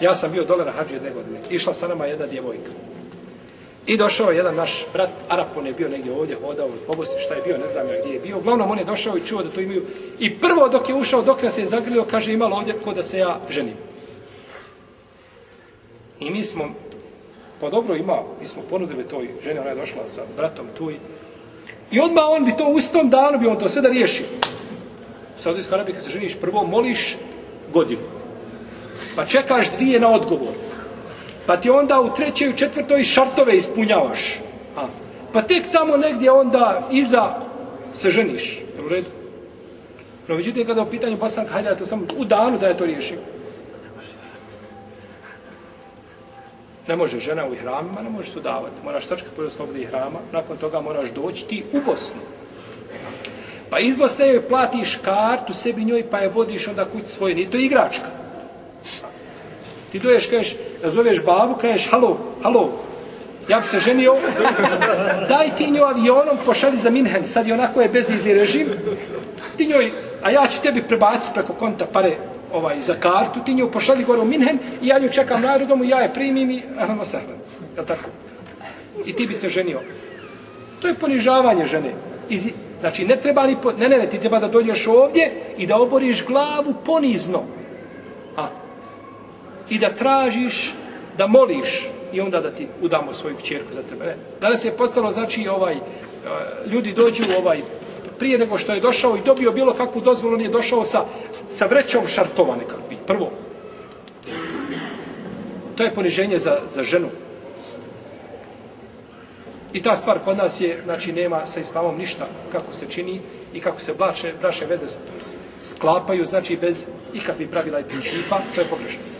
Ja sam bio dole na hađi jedne godine. Išla sa nama jedna djevojka. I došao je jedan naš brat, Arap, on je bio negdje ovdje, hodao u pobosti, šta je bio, ne znam ja gdje je bio. Uglavnom, on je došao i čuo da to imaju. I prvo dok je ušao, dok nas je zagrlio, kaže, imalo ovdje ko da se ja ženim. I mi smo, pa dobro ima, mi smo ponudili toj ženi, ona je došla sa bratom tu i, i odmah on bi to u istom danu bi on to sve da riješio. U Saudijskoj Arabiji kad se ženiš, prvo moliš godinu. Pa čekaš dvije na odgovor. Pa ti onda u trećoj i četvrtoj šartove ispunjavaš. A. Pa tek tamo negdje onda iza se ženiš. Je u redu? No, međutim, kada u pitanju Bosanka, hajde, ja to samo u danu da je to riješio. Ne može žena u ihramima, ne možeš sudavati. Moraš sačkati prvo slobodi ihrama, nakon toga moraš doći ti u Bosnu. Pa iz Bosne joj platiš kartu sebi njoj, pa je vodiš onda kući svoje. Nije to igračka. Ti doješ, kažeš, nazoveš babu, kažeš, halo, halo, ja bi se ženio, daj ti nju avionom, pošalji za Minhen, sad je onako je bezvizni režim, ti njoj, a ja ću tebi prebaciti preko konta pare ovaj, za kartu, ti nju pošalji gore u Minhen i ja nju čekam na aerodromu, ja je primim i ahrano sahran. Je tako? I ti bi se ženio. To je ponižavanje žene. Iz, znači, ne treba ni, po, ne, ne, ne, ti treba da dođeš ovdje i da oboriš glavu ponizno. A, i da tražiš, da moliš i onda da ti udamo svoju kćerku za tebe. Ne. Danas je postalo, znači, ovaj, e, ljudi dođu u ovaj, prije nego što je došao i dobio bilo kakvu dozvolu, on je došao sa, sa vrećom šartova nekakvi. Prvo. To je poniženje za, za ženu. I ta stvar kod nas je, znači, nema sa islamom ništa kako se čini i kako se braše, braše veze sklapaju, znači, bez ikakvih pravila i principa, to je pogrešno.